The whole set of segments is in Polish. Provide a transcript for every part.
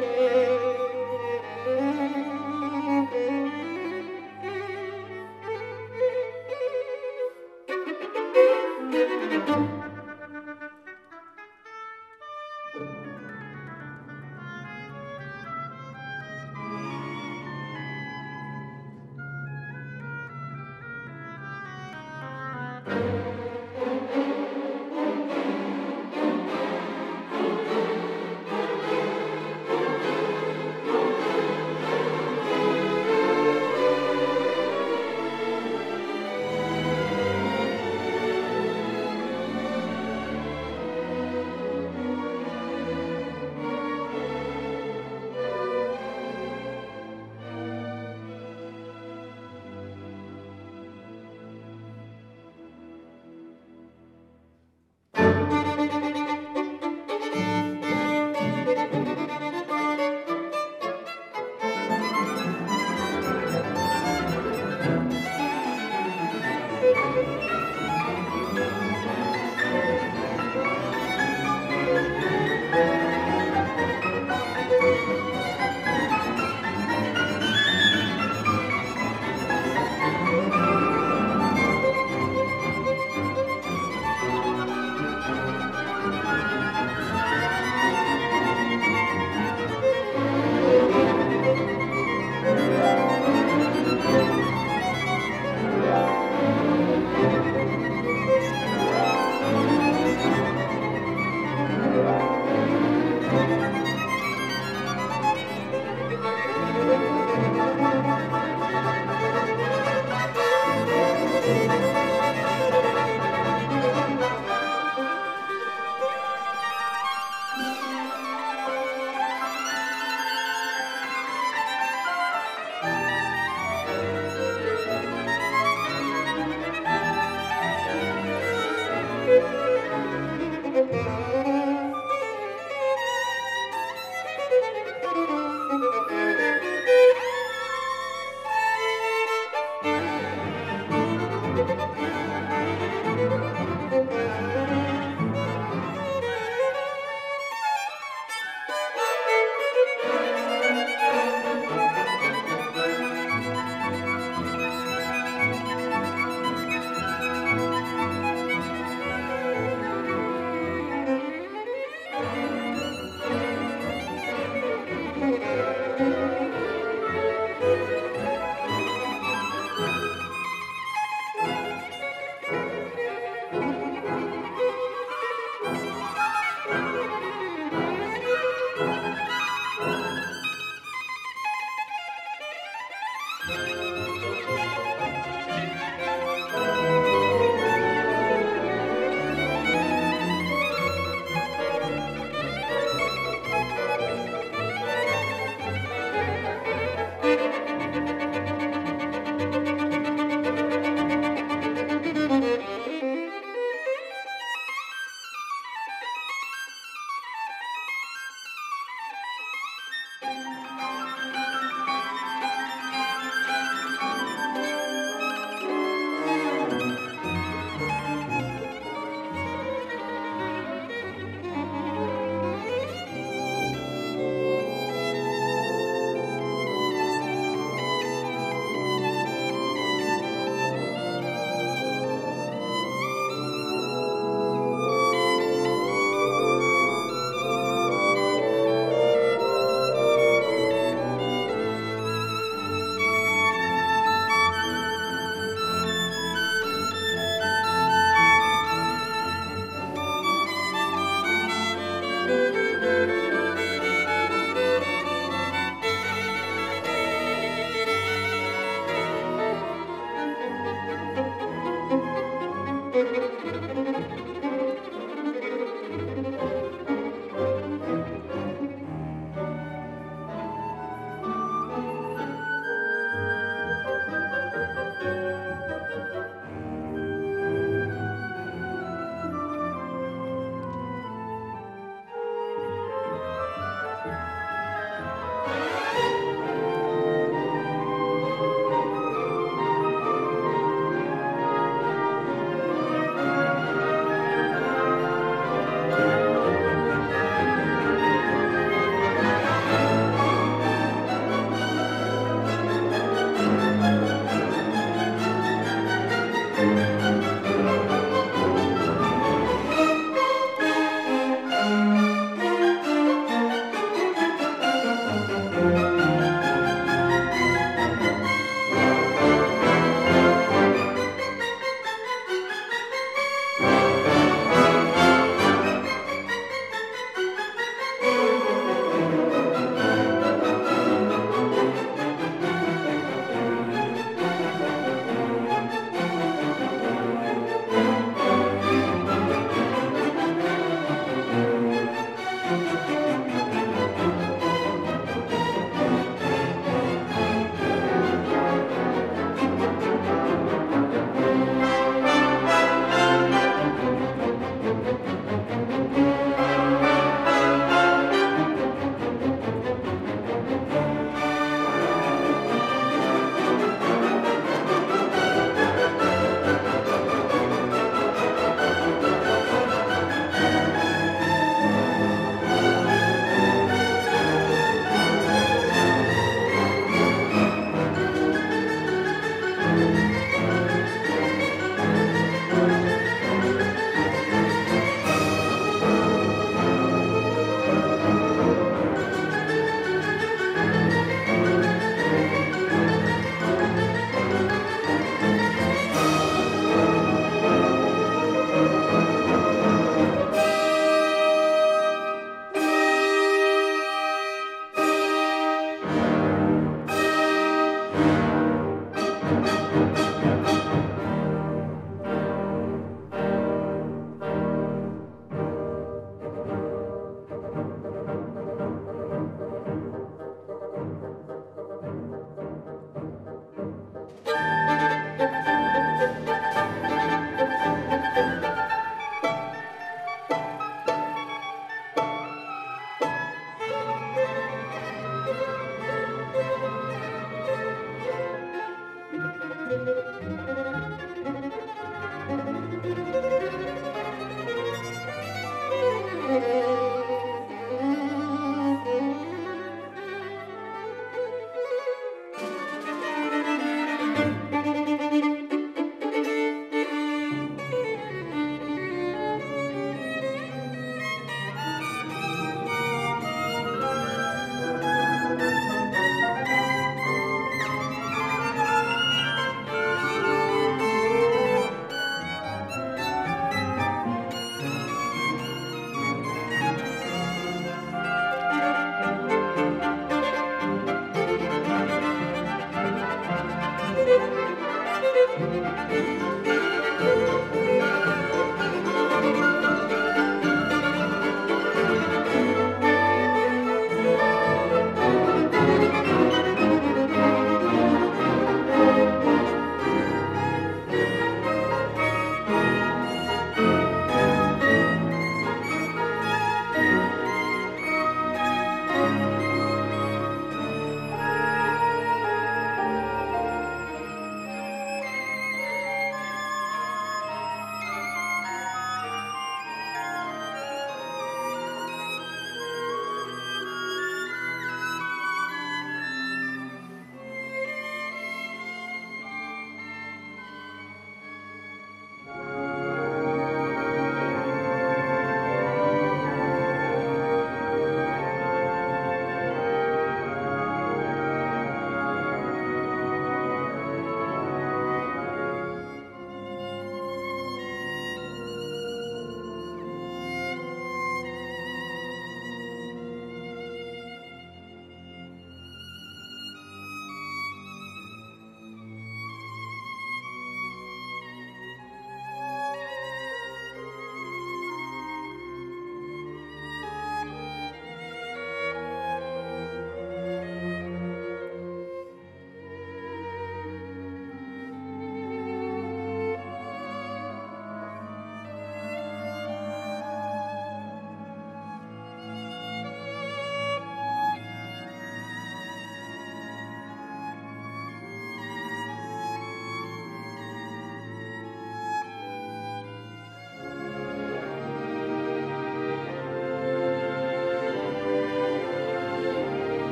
Yeah.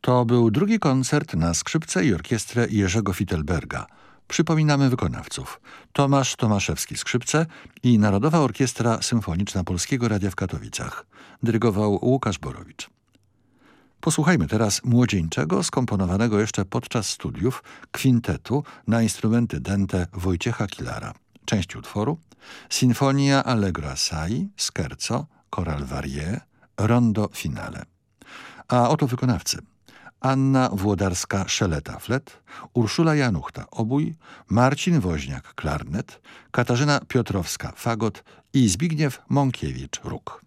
To był drugi koncert na skrzypce i orkiestrę Jerzego Fittelberga. Przypominamy wykonawców. Tomasz Tomaszewski skrzypce i Narodowa Orkiestra Symfoniczna Polskiego Radia w Katowicach. Dyrygował Łukasz Borowicz. Posłuchajmy teraz młodzieńczego, skomponowanego jeszcze podczas studiów kwintetu na instrumenty dente Wojciecha Kilara. Część utworu Sinfonia Allegro Assai, Scherzo, Choral Varie, Rondo Finale. A oto wykonawcy. Anna Włodarska-Szeleta flet, Urszula Januchta obój, Marcin Woźniak klarnet, Katarzyna Piotrowska fagot i Zbigniew Mąkiewicz róg.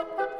Thank you.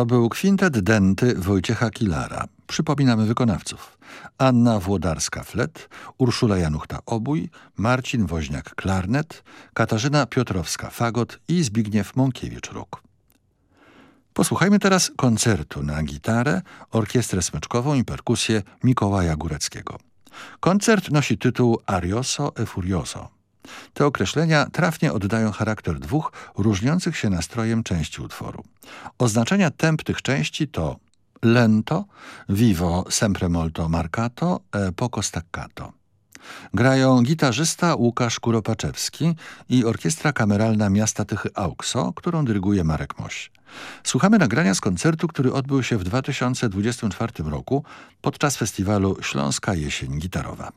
To był kwintet denty Wojciecha Kilara. Przypominamy wykonawców. Anna Włodarska-Flet, Urszula Januchta-Obój, Marcin Woźniak-Klarnet, Katarzyna Piotrowska-Fagot i Zbigniew Mąkiewicz-Róg. Posłuchajmy teraz koncertu na gitarę, orkiestrę smyczkową i perkusję Mikołaja Góreckiego. Koncert nosi tytuł Arioso e Furioso. Te określenia trafnie oddają charakter dwóch różniących się nastrojem części utworu. Oznaczenia temp tych części to lento, vivo sempre molto marcato, e poco staccato. Grają gitarzysta Łukasz Kuropaczewski i orkiestra kameralna miasta Tychy Aukso, którą dyryguje Marek Moś. Słuchamy nagrania z koncertu, który odbył się w 2024 roku podczas festiwalu Śląska Jesień Gitarowa.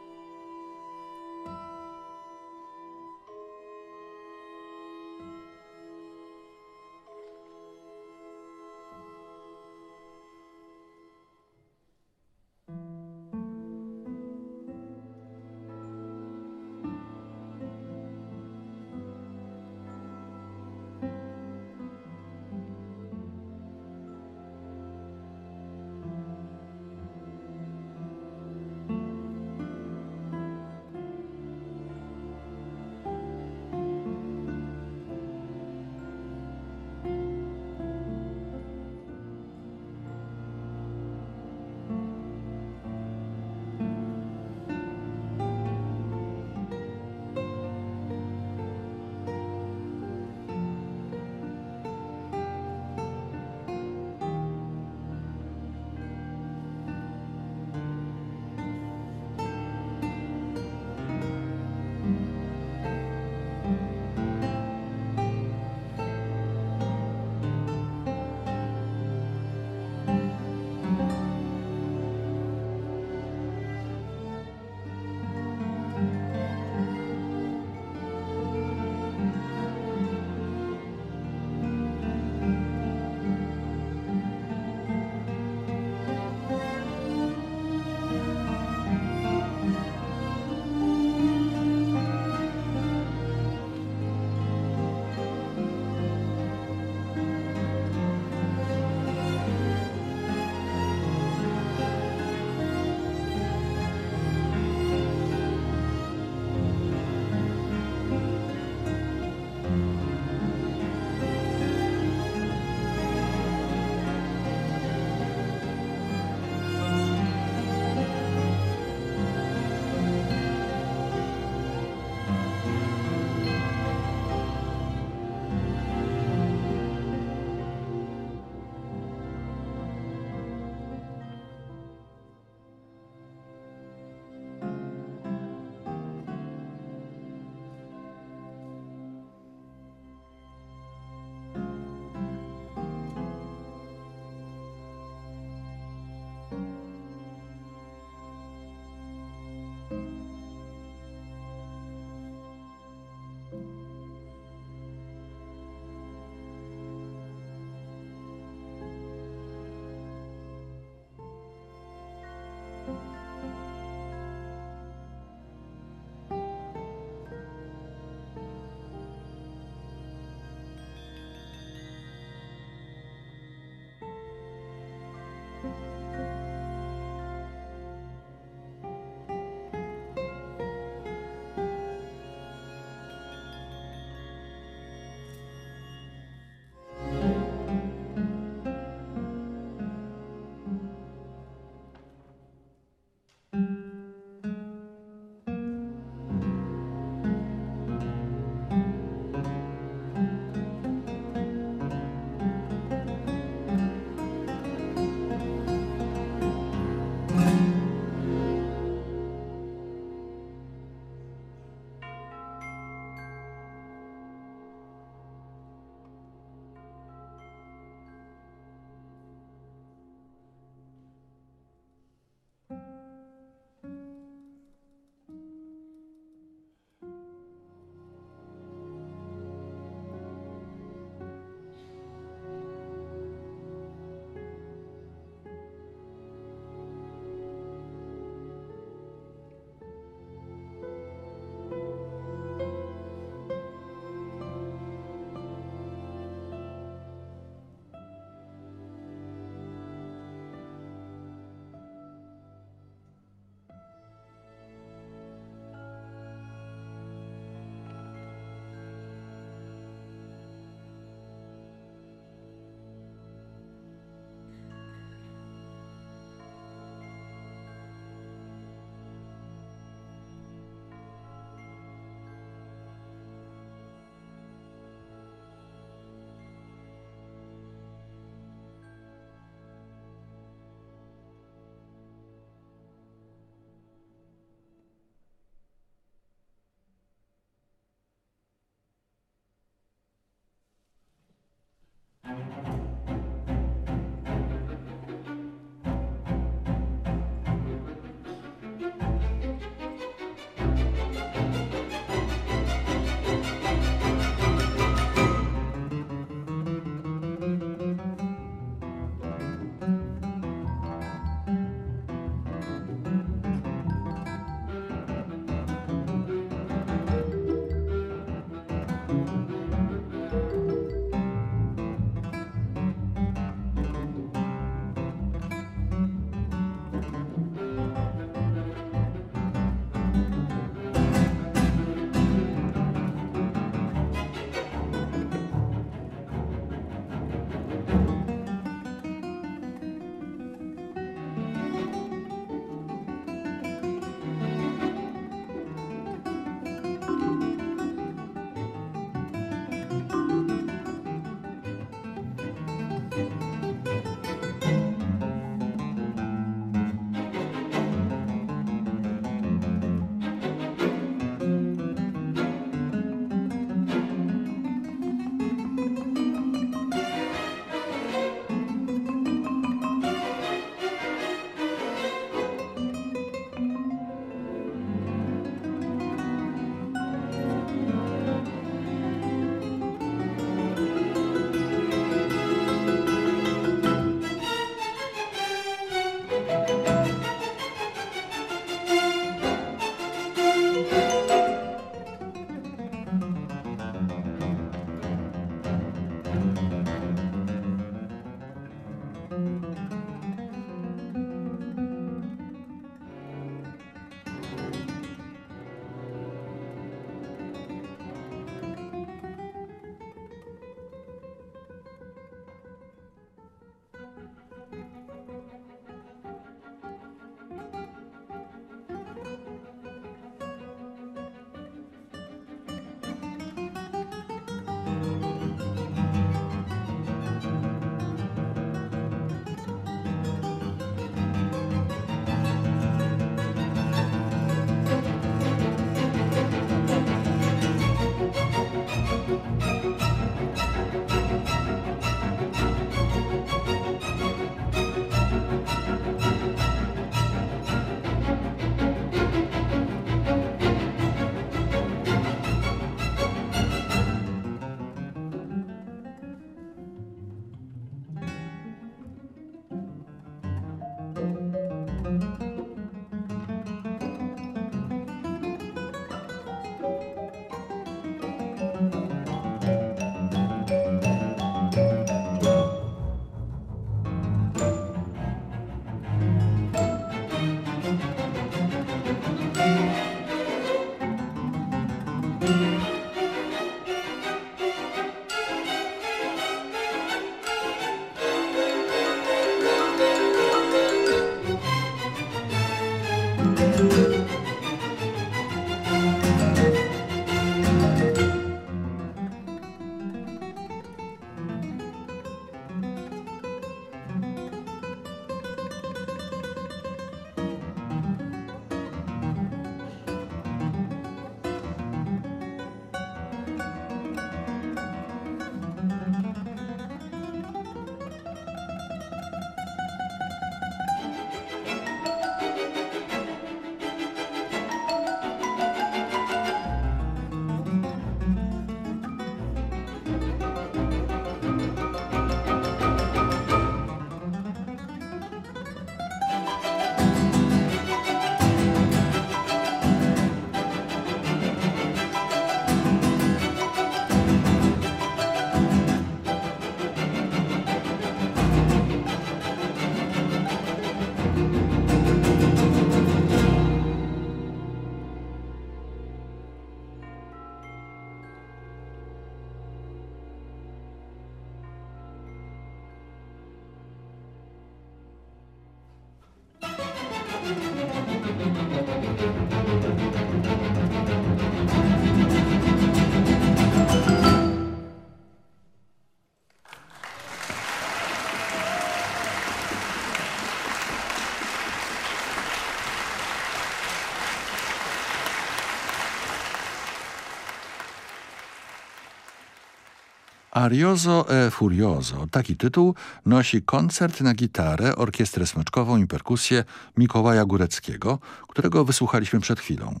Arioso e Furioso. Taki tytuł nosi koncert na gitarę, orkiestrę smyczkową i perkusję Mikołaja Góreckiego, którego wysłuchaliśmy przed chwilą.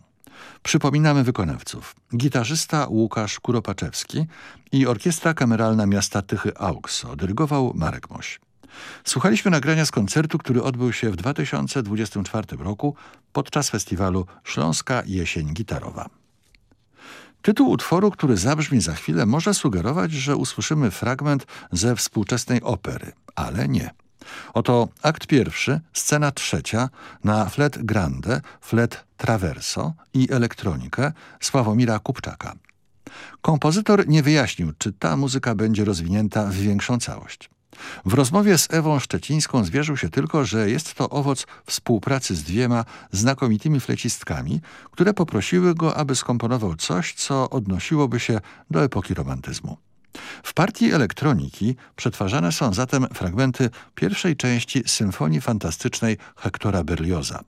Przypominamy wykonawców. Gitarzysta Łukasz Kuropaczewski i Orkiestra Kameralna Miasta Tychy Aukso. Dyrygował Marek Moś. Słuchaliśmy nagrania z koncertu, który odbył się w 2024 roku podczas festiwalu Śląska Jesień Gitarowa. Tytuł utworu, który zabrzmi za chwilę, może sugerować, że usłyszymy fragment ze współczesnej opery, ale nie. Oto akt pierwszy, scena trzecia na flet grande, flet traverso i elektronikę Sławomira Kupczaka. Kompozytor nie wyjaśnił, czy ta muzyka będzie rozwinięta w większą całość. W rozmowie z Ewą Szczecińską zwierzył się tylko, że jest to owoc współpracy z dwiema znakomitymi flecistkami, które poprosiły go, aby skomponował coś, co odnosiłoby się do epoki romantyzmu. W partii elektroniki przetwarzane są zatem fragmenty pierwszej części Symfonii Fantastycznej Hektora Berlioza.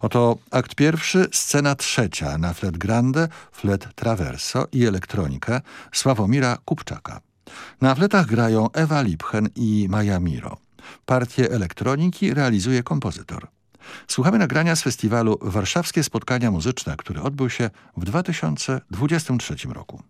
Oto akt pierwszy, scena trzecia na flet grande, flet traverso i elektronikę Sławomira Kupczaka. Na fletach grają Ewa Lipchen i Maja Miro. Partię elektroniki realizuje kompozytor. Słuchamy nagrania z festiwalu Warszawskie Spotkania Muzyczne, który odbył się w 2023 roku.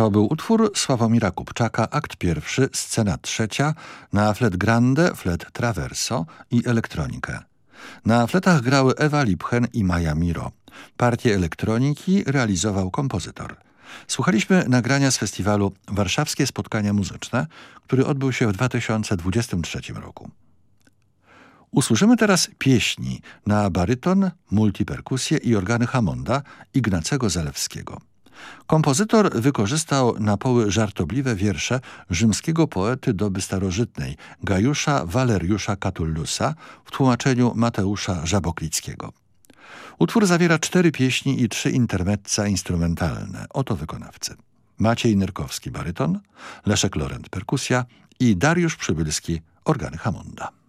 To był utwór Sławomira Kupczaka, akt pierwszy, scena trzecia, na flet grande, flet traverso i elektronikę. Na fletach grały Ewa Lipchen i Maja Miro. Partię elektroniki realizował kompozytor. Słuchaliśmy nagrania z festiwalu Warszawskie Spotkania Muzyczne, który odbył się w 2023 roku. Usłyszymy teraz pieśni na baryton, multiperkusję i organy Hammonda Ignacego Zalewskiego. Kompozytor wykorzystał na poły żartobliwe wiersze rzymskiego poety doby starożytnej Gajusza Waleriusza Catullusa w tłumaczeniu Mateusza Żaboklickiego. Utwór zawiera cztery pieśni i trzy intermezza instrumentalne. Oto wykonawcy. Maciej Nyrkowski baryton, Leszek Lorent perkusja i Dariusz Przybylski organy Hammonda.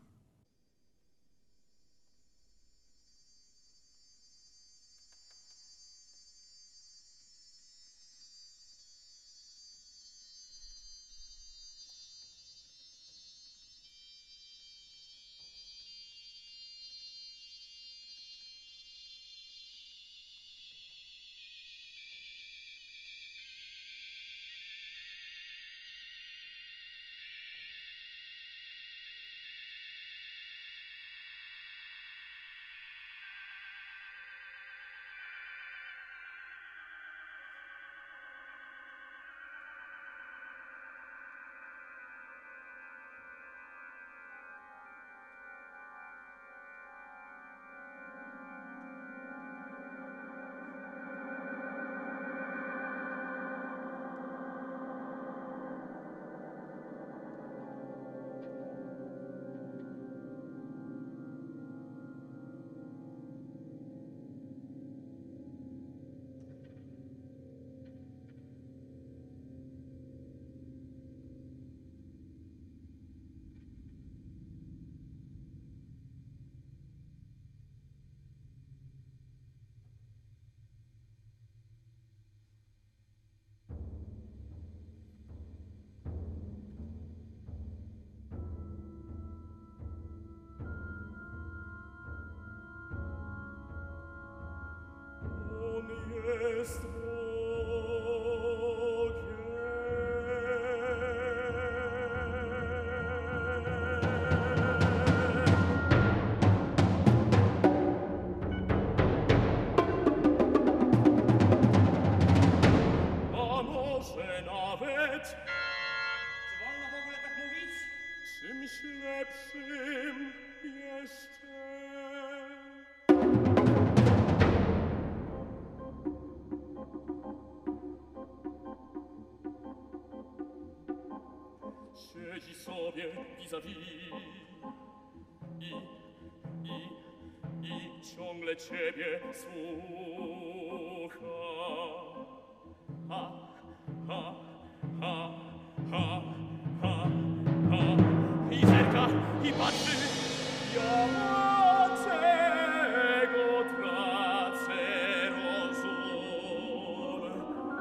ist zawi i i i ciągle ciebie słucham